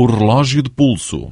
o relógio de pulso.